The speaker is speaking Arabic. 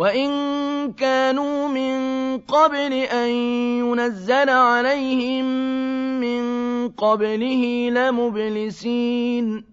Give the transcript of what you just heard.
وَإِن كَانُوا مِن قَبْلِ أَن يُنَزَّلَ عَلَيْهِم مِّن قَبْلِهِ لَمُبْلِسِينَ